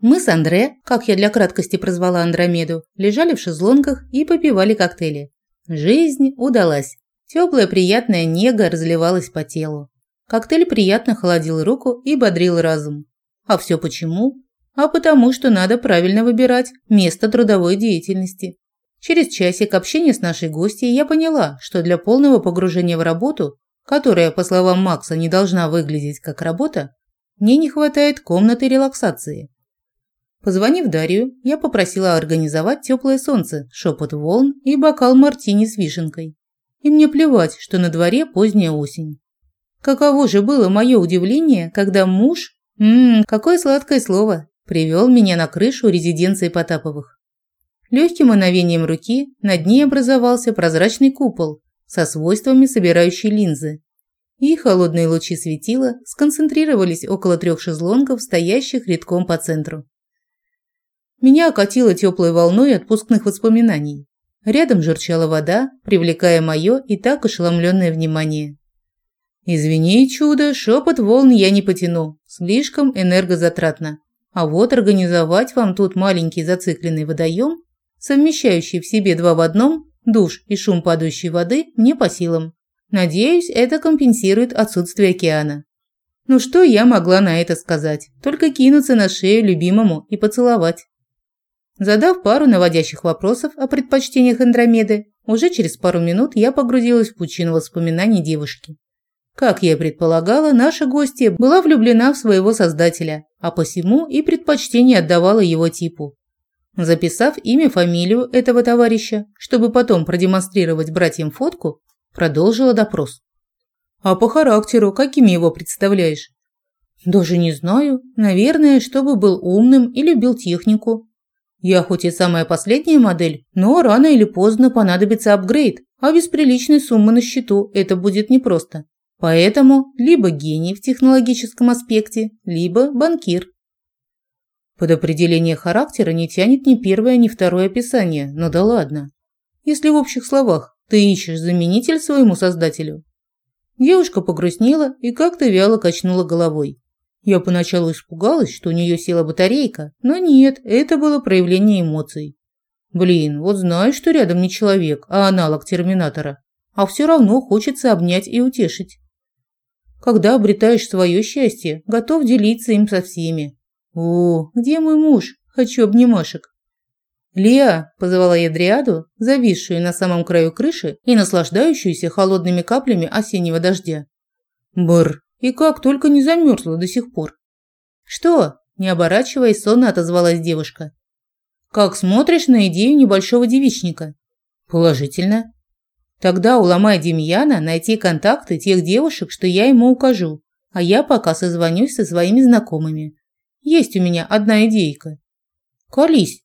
Мы с Андре, как я для краткости прозвала Андромеду, лежали в шезлонгах и попивали коктейли. Жизнь удалась. Теплая приятная нега разливалась по телу. Коктейль приятно холодил руку и бодрил разум. А все почему? А потому что надо правильно выбирать место трудовой деятельности. Через часик общения с нашей гостьей я поняла, что для полного погружения в работу, которая, по словам Макса, не должна выглядеть как работа, мне не хватает комнаты релаксации. Позвонив Дарью, я попросила организовать теплое солнце, шепот волн и бокал мартини с вишенкой. И мне плевать, что на дворе поздняя осень. Каково же было мое удивление, когда муж, ммм, какое сладкое слово, привел меня на крышу резиденции Потаповых. Легким мановением руки над ней образовался прозрачный купол со свойствами собирающей линзы. И холодные лучи светила сконцентрировались около трех шезлонгов, стоящих рядком по центру. Меня окатило теплой волной отпускных воспоминаний. Рядом журчала вода, привлекая мое и так ошеломленное внимание. «Извини, чудо, шепот волн я не потяну, слишком энергозатратно. А вот организовать вам тут маленький зацикленный водоем, совмещающий в себе два в одном, душ и шум падающей воды, мне по силам. Надеюсь, это компенсирует отсутствие океана». Ну что я могла на это сказать? Только кинуться на шею любимому и поцеловать. Задав пару наводящих вопросов о предпочтениях Андромеды, уже через пару минут я погрузилась в пучину воспоминаний девушки. Как я и предполагала, наша гостья была влюблена в своего создателя, а посему и предпочтение отдавала его типу. Записав имя, фамилию этого товарища, чтобы потом продемонстрировать братьям фотку, продолжила допрос. «А по характеру какими его представляешь?» «Даже не знаю. Наверное, чтобы был умным и любил технику. Я хоть и самая последняя модель, но рано или поздно понадобится апгрейд, а без приличной суммы на счету это будет непросто. Поэтому либо гений в технологическом аспекте, либо банкир. Под определение характера не тянет ни первое, ни второе описание, но да ладно. Если в общих словах ты ищешь заменитель своему создателю. Девушка погрустнела и как-то вяло качнула головой. Я поначалу испугалась, что у нее села батарейка, но нет, это было проявление эмоций. Блин, вот знаю, что рядом не человек, а аналог терминатора, а все равно хочется обнять и утешить. Когда обретаешь свое счастье, готов делиться им со всеми. О, где мой муж? Хочу обнимашек. «Леа!» – позвала я Дриаду, зависшую на самом краю крыши и наслаждающуюся холодными каплями осеннего дождя. Бр! И как только не замерзла до сих пор. «Что?» – не оборачиваясь, сонно отозвалась девушка. «Как смотришь на идею небольшого девичника?» «Положительно». «Тогда уломай Демьяна найти контакты тех девушек, что я ему укажу, а я пока созвонюсь со своими знакомыми. Есть у меня одна идейка». «Колись».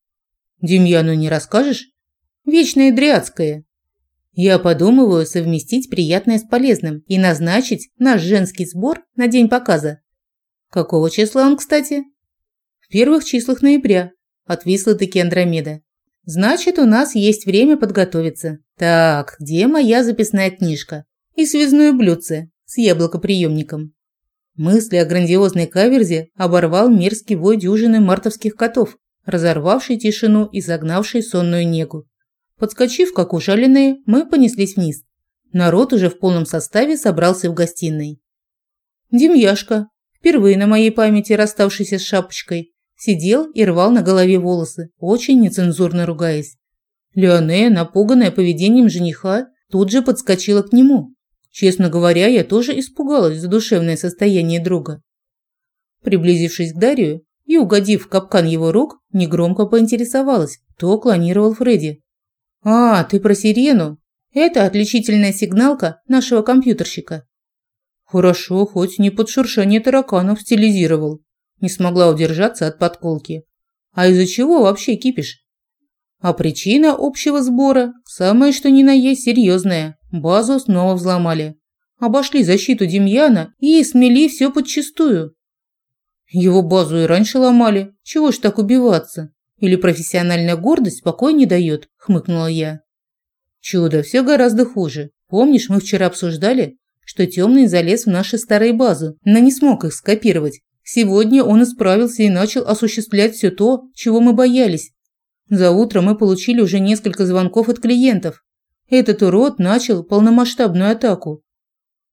«Демьяну не расскажешь?» «Вечное дрядское. Я подумываю совместить приятное с полезным и назначить наш женский сбор на день показа. Какого числа он, кстати? В первых числах ноября. Отвисла таки Андромеда. Значит, у нас есть время подготовиться. Так, где моя записная книжка? И связное блюдце с яблокоприемником. Мысли о грандиозной каверзе оборвал мерзкий вой дюжины мартовских котов, разорвавший тишину и загнавший сонную негу. Подскочив, как ужаленные, мы понеслись вниз. Народ уже в полном составе собрался в гостиной. Демьяшка, впервые на моей памяти расставшийся с шапочкой, сидел и рвал на голове волосы, очень нецензурно ругаясь. Леонея, напуганная поведением жениха, тут же подскочила к нему. Честно говоря, я тоже испугалась за душевное состояние друга. Приблизившись к Дарию и угодив в капкан его рук, негромко поинтересовалась, кто клонировал Фредди. «А, ты про сирену? Это отличительная сигналка нашего компьютерщика». «Хорошо, хоть не под шуршание тараканов стилизировал». Не смогла удержаться от подколки. «А из-за чего вообще кипишь?» А причина общего сбора – самое что ни на есть серьезная. Базу снова взломали. Обошли защиту Демьяна и смели все подчистую. Его базу и раньше ломали. Чего ж так убиваться? Или профессиональная гордость покой не дает, хмыкнула я. Чудо, все гораздо хуже. Помнишь, мы вчера обсуждали, что темный залез в наши старые базы, но не смог их скопировать. Сегодня он исправился и начал осуществлять все то, чего мы боялись. За утро мы получили уже несколько звонков от клиентов. Этот урод начал полномасштабную атаку.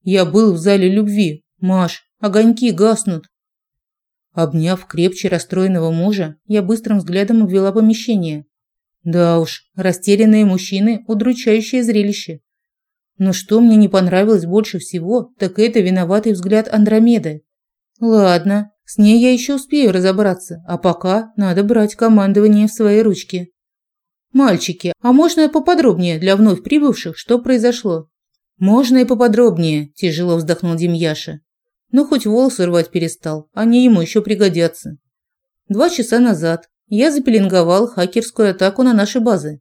Я был в зале любви. Маш, огоньки гаснут. Обняв крепче расстроенного мужа, я быстрым взглядом обвела помещение. Да уж, растерянные мужчины – удручающее зрелище. Но что мне не понравилось больше всего, так это виноватый взгляд Андромеды. Ладно, с ней я еще успею разобраться, а пока надо брать командование в свои ручки. Мальчики, а можно поподробнее для вновь прибывших, что произошло? Можно и поподробнее, тяжело вздохнул Демьяша. Ну хоть волосы рвать перестал, они ему еще пригодятся. Два часа назад я запеленговал хакерскую атаку на наши базы.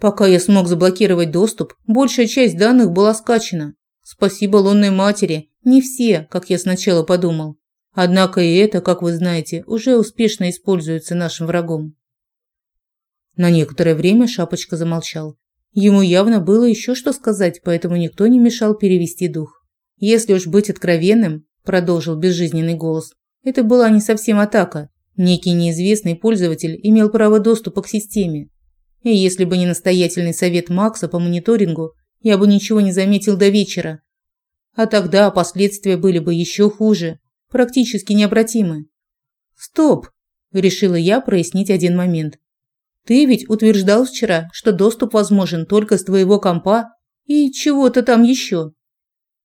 Пока я смог заблокировать доступ, большая часть данных была скачана. Спасибо лунной матери, не все, как я сначала подумал. Однако и это, как вы знаете, уже успешно используется нашим врагом. На некоторое время Шапочка замолчал. Ему явно было еще что сказать, поэтому никто не мешал перевести дух. Если уж быть откровенным, продолжил безжизненный голос, это была не совсем атака. Некий неизвестный пользователь имел право доступа к системе, и если бы не настоятельный совет Макса по мониторингу, я бы ничего не заметил до вечера. А тогда последствия были бы еще хуже, практически необратимы. Стоп, решила я прояснить один момент. Ты ведь утверждал вчера, что доступ возможен только с твоего компа и чего-то там еще.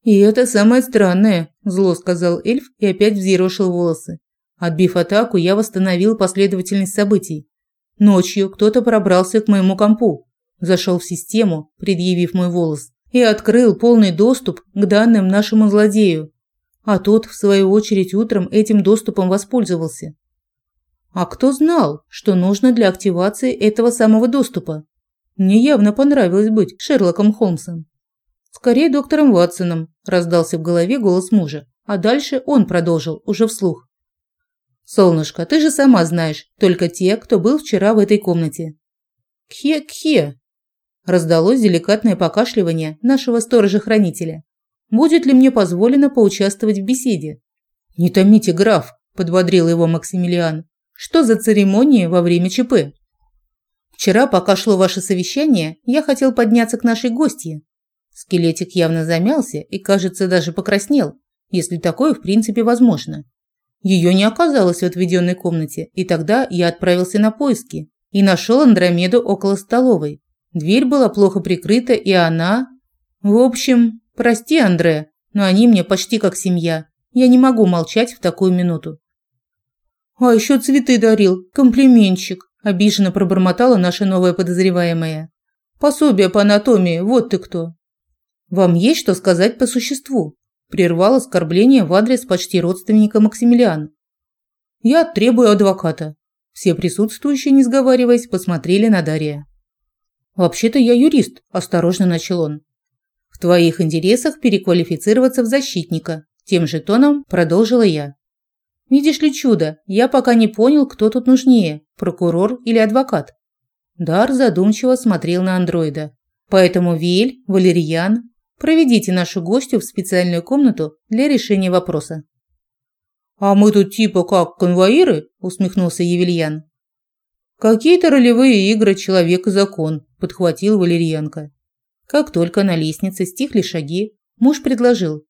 И это самое странное, зло сказал эльф и опять взъерошил волосы. Отбив атаку, я восстановил последовательность событий. Ночью кто-то пробрался к моему компу, зашел в систему, предъявив мой волос, и открыл полный доступ к данным нашему злодею. А тот, в свою очередь, утром этим доступом воспользовался. А кто знал, что нужно для активации этого самого доступа? Мне явно понравилось быть Шерлоком Холмсом. Скорее доктором Ватсоном, раздался в голове голос мужа, а дальше он продолжил уже вслух. Солнышко, ты же сама знаешь, только те, кто был вчера в этой комнате. Кхе-кхе. Раздалось деликатное покашливание нашего сторожа-хранителя. Будет ли мне позволено поучаствовать в беседе? Не томите, граф, подбодрил его Максимилиан. Что за церемонии во время ЧП? Вчера, пока шло ваше совещание, я хотел подняться к нашей гостье. Скелетик явно замялся и, кажется, даже покраснел, если такое в принципе возможно. Ее не оказалось в отведенной комнате, и тогда я отправился на поиски и нашел Андромеду около столовой. Дверь была плохо прикрыта, и она... В общем, прости, Андре, но они мне почти как семья. Я не могу молчать в такую минуту. А еще цветы дарил, комплиментчик, обиженно пробормотала наша новая подозреваемая. Пособие по анатомии, вот ты кто. Вам есть что сказать по существу? Прервал оскорбление в адрес почти родственника Максимилиана. «Я требую адвоката». Все присутствующие, не сговариваясь, посмотрели на Дария. «Вообще-то я юрист», – осторожно начал он. «В твоих интересах переквалифицироваться в защитника», – тем же тоном продолжила я. «Видишь ли чудо, я пока не понял, кто тут нужнее – прокурор или адвокат». Дар задумчиво смотрел на андроида. Поэтому Виль, Валерьян, Проведите нашу гостью в специальную комнату для решения вопроса. А мы тут типа как конвоиры, усмехнулся Евельян. Какие-то ролевые игры человек и закон, подхватил Валерьянка. Как только на лестнице стихли шаги, муж предложил: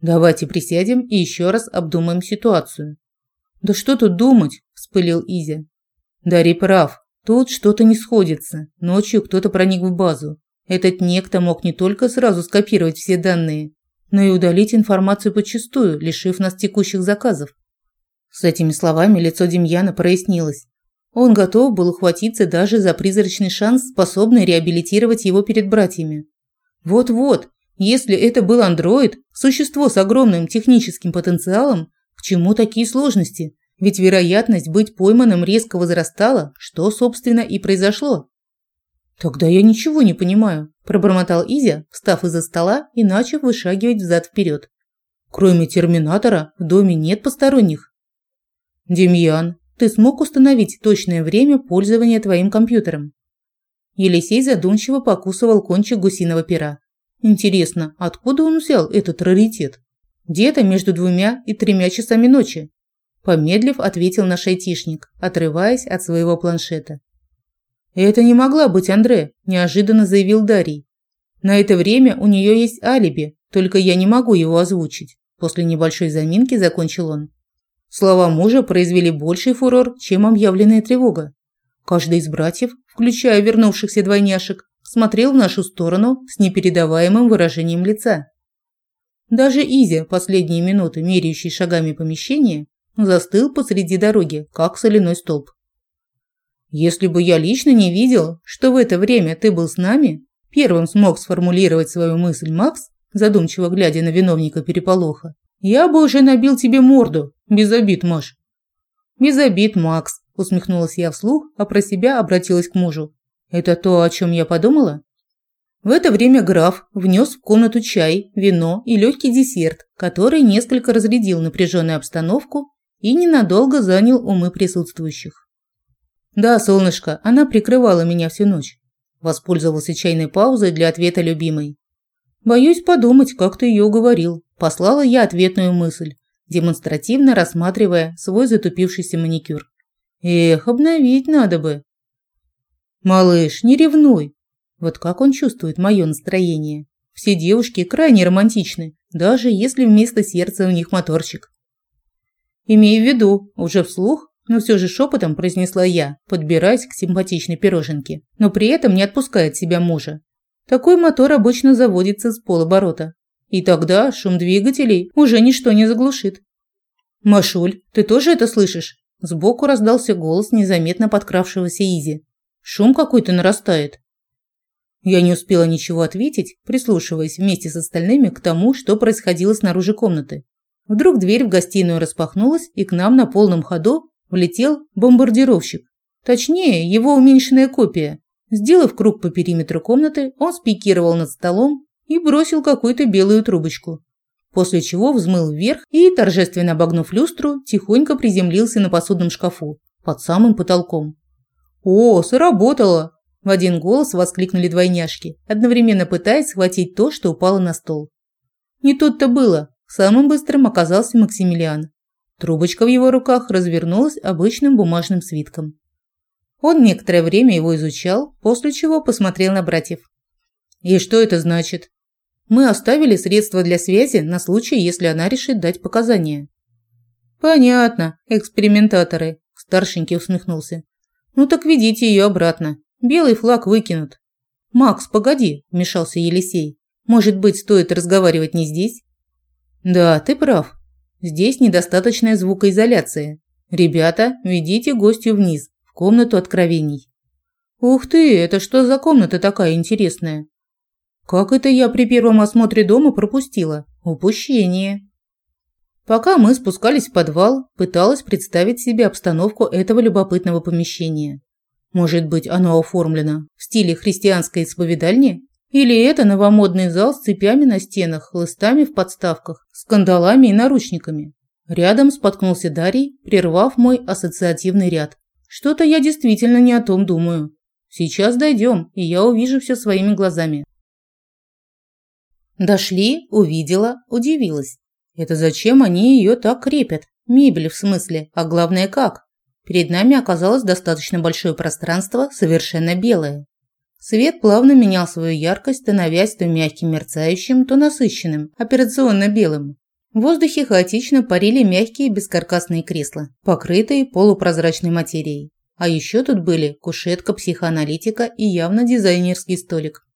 "Давайте присядем и еще раз обдумаем ситуацию". "Да что тут думать?" вспылил Изя. "Дарий прав. Тут что-то не сходится. Ночью кто-то проник в базу. Этот некто мог не только сразу скопировать все данные, но и удалить информацию подчистую, лишив нас текущих заказов. С этими словами лицо Демьяна прояснилось. Он готов был ухватиться даже за призрачный шанс, способный реабилитировать его перед братьями. Вот-вот, если это был андроид, существо с огромным техническим потенциалом, к чему такие сложности? Ведь вероятность быть пойманным резко возрастала, что, собственно, и произошло. Тогда я ничего не понимаю, пробормотал Изя, встав из-за стола и начав вышагивать взад вперед. Кроме терминатора в доме нет посторонних. Демьян, ты смог установить точное время пользования твоим компьютером? Елисей задумчиво покусывал кончик гусиного пера. Интересно, откуда он взял этот раритет? Где-то между двумя и тремя часами ночи. Помедлив, ответил наш айтишник, отрываясь от своего планшета. «Это не могла быть Андре», – неожиданно заявил Дарий. «На это время у нее есть алиби, только я не могу его озвучить». После небольшой заминки закончил он. Слова мужа произвели больший фурор, чем объявленная тревога. Каждый из братьев, включая вернувшихся двойняшек, смотрел в нашу сторону с непередаваемым выражением лица. Даже Изя, последние минуты меряющий шагами помещение, застыл посреди дороги, как соляной столб. Если бы я лично не видел, что в это время ты был с нами, первым смог сформулировать свою мысль Макс, задумчиво глядя на виновника переполоха, я бы уже набил тебе морду. Без обид, Маш. Без обид, Макс, усмехнулась я вслух, а про себя обратилась к мужу. Это то, о чем я подумала? В это время граф внес в комнату чай, вино и легкий десерт, который несколько разрядил напряженную обстановку и ненадолго занял умы присутствующих. Да, солнышко, она прикрывала меня всю ночь. Воспользовался чайной паузой для ответа любимой. Боюсь подумать, как ты ее уговорил. Послала я ответную мысль, демонстративно рассматривая свой затупившийся маникюр. Эх, обновить надо бы. Малыш, не ревнуй. Вот как он чувствует мое настроение. Все девушки крайне романтичны, даже если вместо сердца у них моторчик. Имей в виду, уже вслух но все же шепотом произнесла я, подбираясь к симпатичной пироженке, но при этом не отпускает себя мужа. Такой мотор обычно заводится с полоборота. И тогда шум двигателей уже ничто не заглушит. «Машуль, ты тоже это слышишь?» Сбоку раздался голос незаметно подкравшегося Изи. «Шум какой-то нарастает». Я не успела ничего ответить, прислушиваясь вместе с остальными к тому, что происходило снаружи комнаты. Вдруг дверь в гостиную распахнулась, и к нам на полном ходу влетел бомбардировщик. Точнее, его уменьшенная копия. Сделав круг по периметру комнаты, он спикировал над столом и бросил какую-то белую трубочку. После чего взмыл вверх и, торжественно обогнув люстру, тихонько приземлился на посудном шкафу под самым потолком. «О, сработало!» – в один голос воскликнули двойняшки, одновременно пытаясь схватить то, что упало на стол. Не тут-то было. Самым быстрым оказался Максимилиан. Трубочка в его руках развернулась обычным бумажным свитком. Он некоторое время его изучал, после чего посмотрел на братьев. «И что это значит?» «Мы оставили средства для связи на случай, если она решит дать показания». «Понятно, экспериментаторы», – старшенький усмехнулся. «Ну так ведите ее обратно. Белый флаг выкинут». «Макс, погоди», – вмешался Елисей. «Может быть, стоит разговаривать не здесь?» «Да, ты прав», Здесь недостаточная звукоизоляция. Ребята, ведите гостью вниз, в комнату откровений. Ух ты, это что за комната такая интересная? Как это я при первом осмотре дома пропустила? Упущение. Пока мы спускались в подвал, пыталась представить себе обстановку этого любопытного помещения. Может быть, оно оформлено в стиле христианской исповедальни? Или это новомодный зал с цепями на стенах, хлыстами в подставках, скандалами и наручниками? Рядом споткнулся Дарий, прервав мой ассоциативный ряд. Что-то я действительно не о том думаю. Сейчас дойдем, и я увижу все своими глазами. Дошли, увидела, удивилась. Это зачем они ее так крепят? Мебель в смысле, а главное как? Перед нами оказалось достаточно большое пространство, совершенно белое. Свет плавно менял свою яркость, становясь то мягким мерцающим, то насыщенным, операционно-белым. В воздухе хаотично парили мягкие бескаркасные кресла, покрытые полупрозрачной материей. А еще тут были кушетка психоаналитика и явно дизайнерский столик.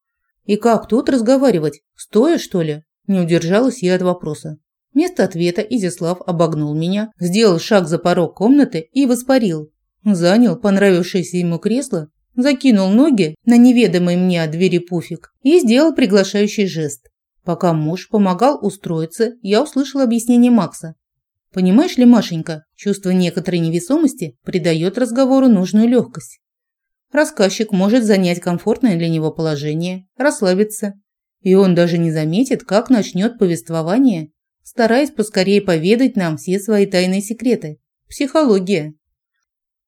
И как тут разговаривать? Стоя, что ли? Не удержалась я от вопроса. Вместо ответа Изяслав обогнул меня, сделал шаг за порог комнаты и воспарил. Занял понравившееся ему кресло закинул ноги на неведомый мне от двери пуфик и сделал приглашающий жест. Пока муж помогал устроиться, я услышала объяснение Макса. Понимаешь ли, Машенька, чувство некоторой невесомости придает разговору нужную легкость. Рассказчик может занять комфортное для него положение, расслабиться, и он даже не заметит, как начнет повествование, стараясь поскорее поведать нам все свои тайные секреты. Психология.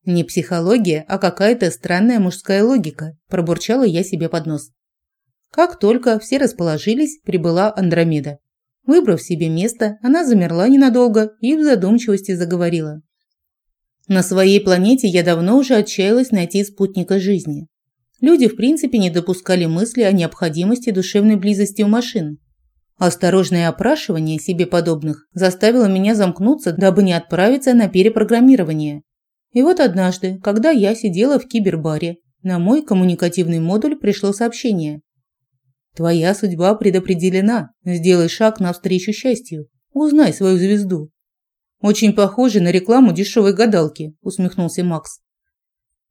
Не психология, а какая-то странная мужская логика, пробурчала я себе под нос. Как только все расположились, прибыла Андромеда. Выбрав себе место, она замерла ненадолго и в задумчивости заговорила. На своей планете я давно уже отчаялась найти спутника жизни. Люди, в принципе, не допускали мысли о необходимости душевной близости у машин. Осторожное опрашивание себе подобных заставило меня замкнуться, дабы не отправиться на перепрограммирование. И вот однажды, когда я сидела в кибербаре, на мой коммуникативный модуль пришло сообщение. «Твоя судьба предопределена. Сделай шаг навстречу счастью. Узнай свою звезду». «Очень похоже на рекламу дешевой гадалки», – усмехнулся Макс.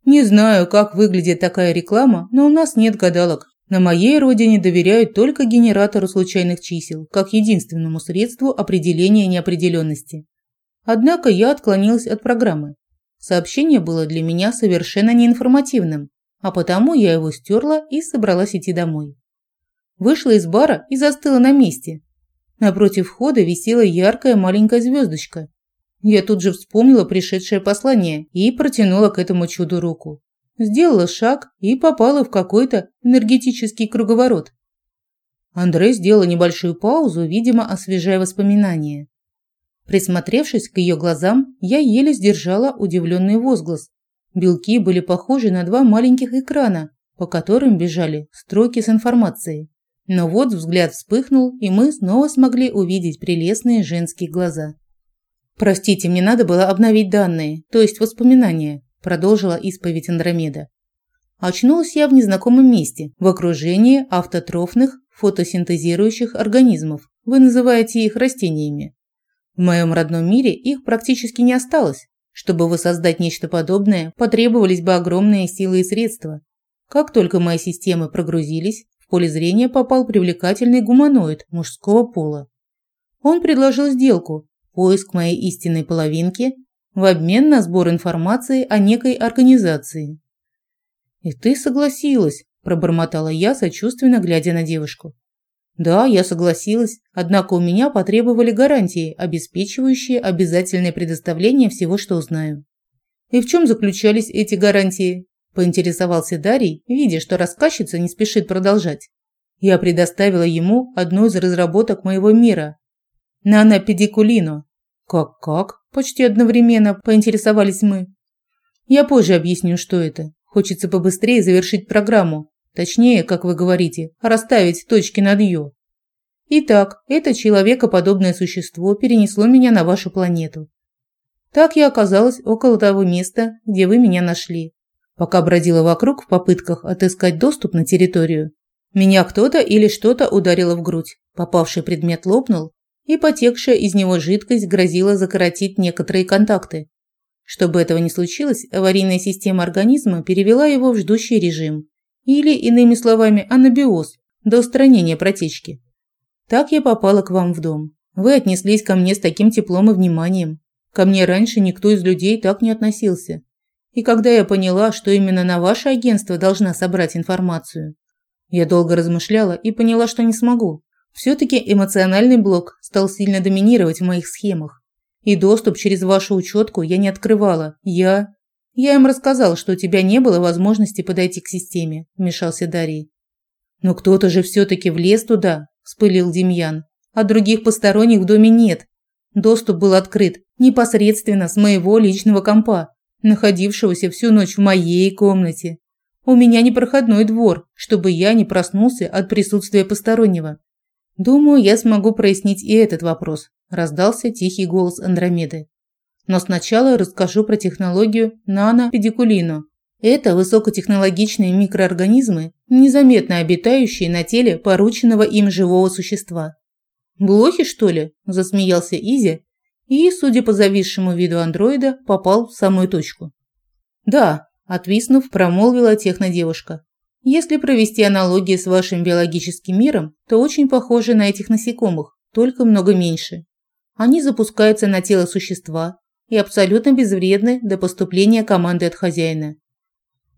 «Не знаю, как выглядит такая реклама, но у нас нет гадалок. На моей родине доверяют только генератору случайных чисел, как единственному средству определения неопределенности. Однако я отклонилась от программы. Сообщение было для меня совершенно неинформативным, а потому я его стерла и собралась идти домой. Вышла из бара и застыла на месте. Напротив входа висела яркая маленькая звездочка. Я тут же вспомнила пришедшее послание и протянула к этому чуду руку сделала шаг и попала в какой-то энергетический круговорот. Андрей сделала небольшую паузу, видимо, освежая воспоминания. Присмотревшись к ее глазам, я еле сдержала удивленный возглас. Белки были похожи на два маленьких экрана, по которым бежали строки с информацией. Но вот взгляд вспыхнул, и мы снова смогли увидеть прелестные женские глаза. Простите, мне надо было обновить данные, то есть воспоминания продолжила исповедь Андромеда. Очнулась я в незнакомом месте, в окружении автотрофных фотосинтезирующих организмов. Вы называете их растениями. В моем родном мире их практически не осталось. Чтобы воссоздать нечто подобное, потребовались бы огромные силы и средства. Как только мои системы прогрузились, в поле зрения попал привлекательный гуманоид мужского пола. Он предложил сделку – поиск моей истинной половинки в обмен на сбор информации о некой организации. «И ты согласилась», – пробормотала я, сочувственно глядя на девушку. «Да, я согласилась, однако у меня потребовали гарантии, обеспечивающие обязательное предоставление всего, что узнаю». «И в чем заключались эти гарантии?» – поинтересовался Дарий, видя, что рассказчица не спешит продолжать. Я предоставила ему одну из разработок моего мира – нанопедикулино. «Как-как?» Почти одновременно поинтересовались мы. Я позже объясню, что это. Хочется побыстрее завершить программу. Точнее, как вы говорите, расставить точки над «ё». Итак, это человекоподобное существо перенесло меня на вашу планету. Так я оказалась около того места, где вы меня нашли. Пока бродила вокруг в попытках отыскать доступ на территорию, меня кто-то или что-то ударило в грудь. Попавший предмет лопнул, и потекшая из него жидкость грозила закоротить некоторые контакты. Чтобы этого не случилось, аварийная система организма перевела его в ждущий режим, или, иными словами, анабиоз, до устранения протечки. Так я попала к вам в дом. Вы отнеслись ко мне с таким теплом и вниманием. Ко мне раньше никто из людей так не относился. И когда я поняла, что именно на ваше агентство должна собрать информацию, я долго размышляла и поняла, что не смогу. Все-таки эмоциональный блок стал сильно доминировать в моих схемах. И доступ через вашу учетку я не открывала. Я... Я им рассказал, что у тебя не было возможности подойти к системе, вмешался Дарий. Но кто-то же все-таки влез туда, вспылил Демьян. А других посторонних в доме нет. Доступ был открыт непосредственно с моего личного компа, находившегося всю ночь в моей комнате. У меня непроходной двор, чтобы я не проснулся от присутствия постороннего. «Думаю, я смогу прояснить и этот вопрос», – раздался тихий голос Андромеды. «Но сначала расскажу про технологию нанопедикулино. Это высокотехнологичные микроорганизмы, незаметно обитающие на теле порученного им живого существа». «Блохи, что ли?» – засмеялся Изи и, судя по зависшему виду андроида, попал в самую точку. «Да», – отвиснув, промолвила технодевушка. Если провести аналогии с вашим биологическим миром, то очень похожи на этих насекомых, только много меньше. Они запускаются на тело существа и абсолютно безвредны до поступления команды от хозяина.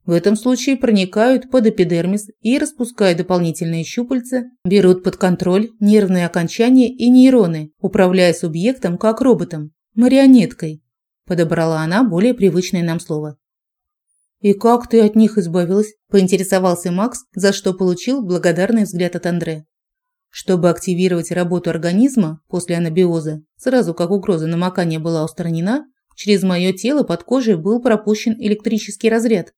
В этом случае проникают под эпидермис и, распуская дополнительные щупальца, берут под контроль нервные окончания и нейроны, управляя субъектом как роботом, марионеткой. Подобрала она более привычное нам слово. «И как ты от них избавилась?» – поинтересовался Макс, за что получил благодарный взгляд от Андре. Чтобы активировать работу организма после анабиоза, сразу как угроза намокания была устранена, Через мое тело под кожей был пропущен электрический разряд.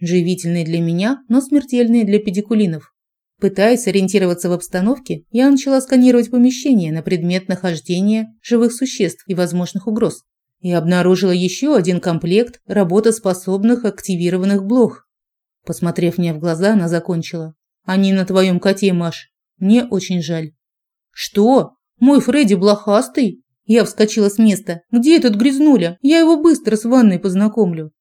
Живительный для меня, но смертельный для педикулинов. Пытаясь ориентироваться в обстановке, я начала сканировать помещение на предмет нахождения живых существ и возможных угроз. И обнаружила еще один комплект работоспособных активированных блох. Посмотрев мне в глаза, она закончила. «Они на твоем коте, Маш. Мне очень жаль». «Что? Мой Фредди блохастый?» Я вскочила с места. «Где этот грязнуля? Я его быстро с ванной познакомлю».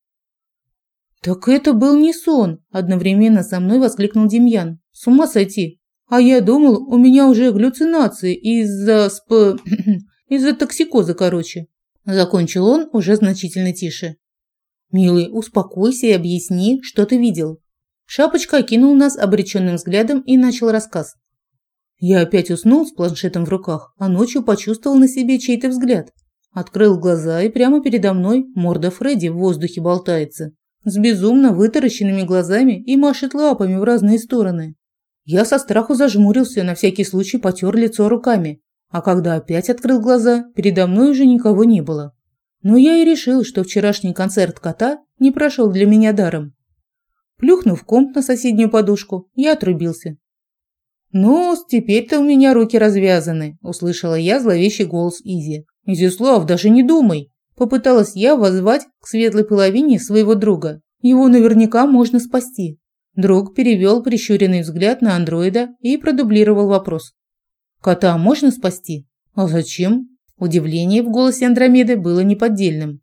«Так это был не сон!» – одновременно со мной воскликнул Демьян. «С ума сойти! А я думал, у меня уже галлюцинации из-за сп... из-за токсикоза, короче». Закончил он уже значительно тише. «Милый, успокойся и объясни, что ты видел». Шапочка окинул нас обреченным взглядом и начал рассказ. Я опять уснул с планшетом в руках, а ночью почувствовал на себе чей-то взгляд. Открыл глаза, и прямо передо мной морда Фредди в воздухе болтается, с безумно вытаращенными глазами и машет лапами в разные стороны. Я со страху зажмурился, на всякий случай потер лицо руками, а когда опять открыл глаза, передо мной уже никого не было. Но я и решил, что вчерашний концерт кота не прошел для меня даром. Плюхнув комп на соседнюю подушку, я отрубился. «Ну, теперь-то у меня руки развязаны», – услышала я зловещий голос Изи. «Изяслав, даже не думай!» Попыталась я воззвать к светлой половине своего друга. Его наверняка можно спасти. Друг перевел прищуренный взгляд на андроида и продублировал вопрос. «Кота можно спасти?» «А зачем?» Удивление в голосе Андромеды было неподдельным.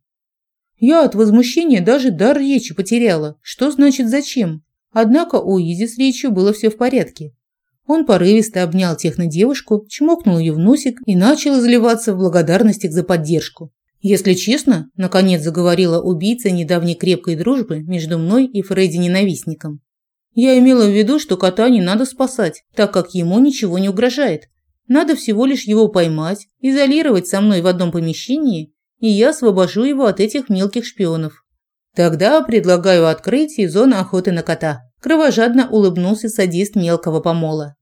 Я от возмущения даже дар речи потеряла. Что значит «зачем»? Однако у Изи с речью было все в порядке. Он порывисто обнял технодевушку, чмокнул ее в носик и начал изливаться в благодарностях за поддержку. «Если честно», – наконец заговорила убийца недавней крепкой дружбы между мной и Фредди-ненавистником. «Я имела в виду, что кота не надо спасать, так как ему ничего не угрожает. Надо всего лишь его поймать, изолировать со мной в одном помещении, и я освобожу его от этих мелких шпионов. Тогда предлагаю открыть сезон охоты на кота». Кровожадно улыбнулся садист мелкого помола.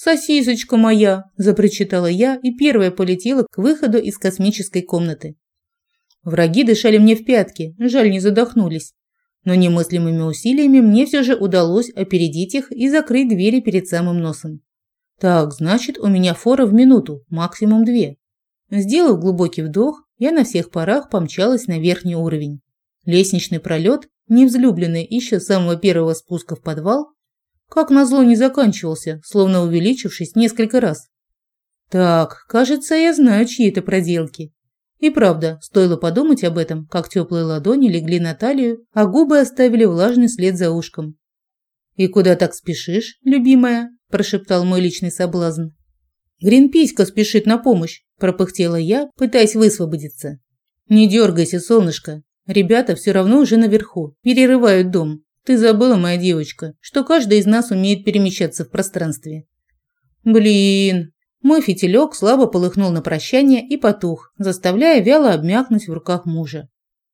«Сосисочка моя!» – запричитала я и первая полетела к выходу из космической комнаты. Враги дышали мне в пятки, жаль, не задохнулись. Но немыслимыми усилиями мне все же удалось опередить их и закрыть двери перед самым носом. Так, значит, у меня фора в минуту, максимум две. Сделав глубокий вдох, я на всех парах помчалась на верхний уровень. Лестничный пролет невзлюбленный еще с самого первого спуска в подвал, как назло не заканчивался, словно увеличившись несколько раз. Так, кажется, я знаю, чьи это проделки. И правда, стоило подумать об этом, как теплые ладони легли на талию, а губы оставили влажный след за ушком. «И куда так спешишь, любимая?» – прошептал мой личный соблазн. «Гринписька спешит на помощь», – пропыхтела я, пытаясь высвободиться. «Не дергайся, солнышко. Ребята все равно уже наверху, перерывают дом. Ты забыла, моя девочка, что каждый из нас умеет перемещаться в пространстве. Блин. Мой фитилек слабо полыхнул на прощание и потух, заставляя вяло обмякнуть в руках мужа.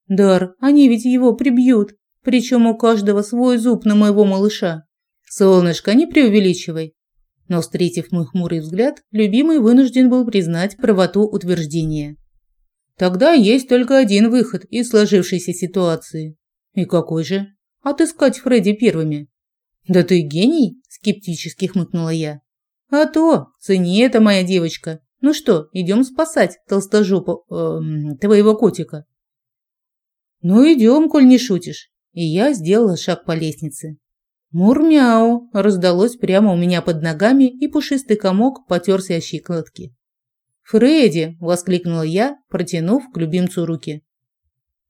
Дар, они ведь его прибьют, причем у каждого свой зуб на моего малыша. Солнышко, не преувеличивай. Но, встретив мой хмурый взгляд, любимый вынужден был признать правоту утверждения. Тогда есть только один выход из сложившейся ситуации. И какой же? Отыскать Фредди первыми. Да ты гений, скептически хмыкнула я. А то, цени это, моя девочка. Ну что, идем спасать толстожопу э, твоего котика. Ну идем, коль не шутишь. И я сделала шаг по лестнице. Мурмяу раздалось прямо у меня под ногами, и пушистый комок потерся о щиколотки. «Фредди!» – воскликнула я, протянув к любимцу руки.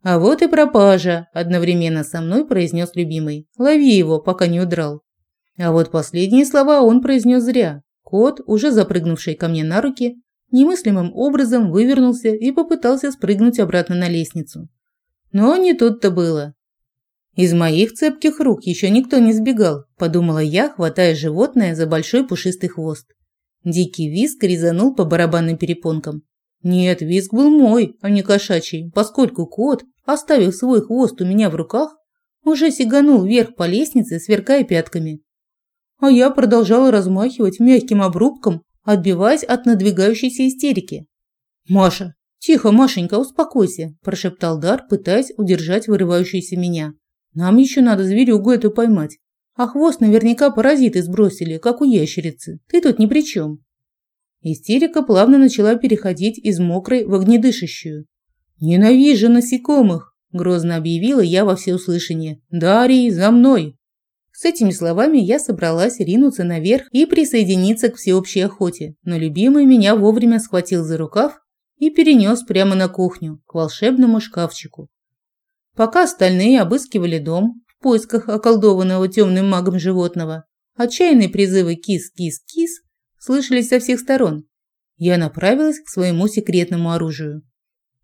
«А вот и пропажа!» – одновременно со мной произнес любимый. «Лови его, пока не удрал». А вот последние слова он произнес зря. Кот, уже запрыгнувший ко мне на руки, немыслимым образом вывернулся и попытался спрыгнуть обратно на лестницу. Но не тут-то было. Из моих цепких рук еще никто не сбегал, подумала я, хватая животное за большой пушистый хвост. Дикий визг резанул по барабанным перепонкам. Нет, визг был мой, а не кошачий, поскольку кот, оставив свой хвост у меня в руках, уже сиганул вверх по лестнице, сверкая пятками. А я продолжала размахивать мягким обрубком, отбиваясь от надвигающейся истерики. «Маша, «Тихо, Машенька, успокойся», – прошептал Дар, пытаясь удержать вырывающуюся меня. «Нам еще надо зверюгу эту поймать. А хвост наверняка паразиты сбросили, как у ящерицы. Ты тут ни при чем». Истерика плавно начала переходить из мокрой в огнедышащую. «Ненавижу насекомых!» – грозно объявила я во всеуслышание. «Дарий, за мной!» С этими словами я собралась ринуться наверх и присоединиться к всеобщей охоте, но любимый меня вовремя схватил за рукав и перенес прямо на кухню, к волшебному шкафчику. Пока остальные обыскивали дом в поисках околдованного темным магом животного, отчаянные призывы «кис-кис-кис» слышались со всех сторон. Я направилась к своему секретному оружию.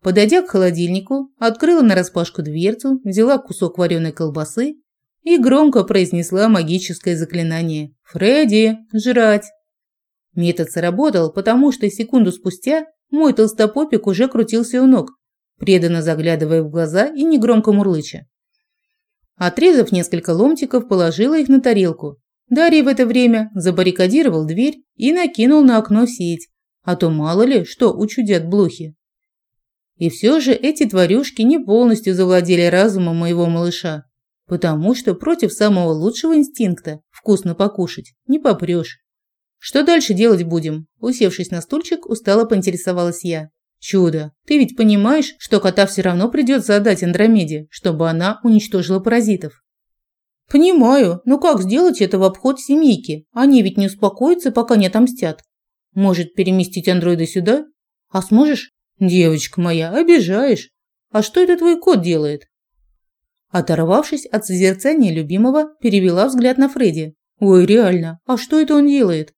Подойдя к холодильнику, открыла нараспашку дверцу, взяла кусок вареной колбасы и громко произнесла магическое заклинание «Фредди, жрать!». Метод сработал, потому что секунду спустя мой толстопопик уже крутился у ног, преданно заглядывая в глаза и негромко мурлыча. Отрезав несколько ломтиков, положила их на тарелку. Дарья в это время забаррикадировал дверь и накинул на окно сеть, а то мало ли, что учудят блохи. И все же эти тварюшки не полностью завладели разумом моего малыша, потому что против самого лучшего инстинкта – вкусно покушать – не попрешь. Что дальше делать будем? Усевшись на стульчик, устало поинтересовалась я. Чудо, ты ведь понимаешь, что кота все равно придется отдать Андромеде, чтобы она уничтожила паразитов. Понимаю, но как сделать это в обход семейки? Они ведь не успокоятся, пока не отомстят. Может, переместить андроида сюда? А сможешь? Девочка моя, обижаешь. А что это твой кот делает? Оторвавшись от созерцания любимого, перевела взгляд на Фредди. Ой, реально, а что это он делает?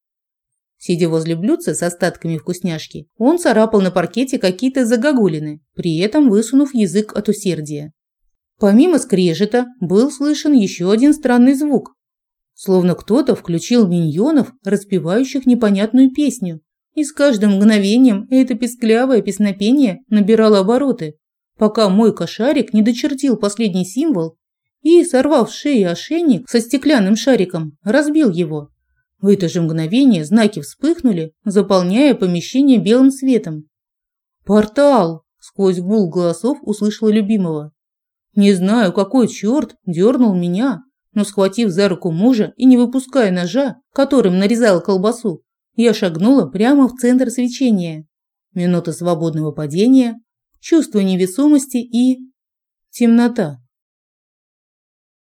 Сидя возле блюдца с остатками вкусняшки, он царапал на паркете какие-то загогулины, при этом высунув язык от усердия. Помимо скрежета был слышен еще один странный звук. Словно кто-то включил миньонов, распевающих непонятную песню. И с каждым мгновением это песклявое песнопение набирало обороты, пока мой кошарик не дочертил последний символ и, сорвав с шеи ошейник со стеклянным шариком, разбил его. В это же мгновение знаки вспыхнули, заполняя помещение белым светом. «Портал!» – сквозь гул голосов услышала любимого. Не знаю, какой черт дернул меня, но, схватив за руку мужа и не выпуская ножа, которым нарезала колбасу, я шагнула прямо в центр свечения. Минута свободного падения, чувство невесомости и... темнота.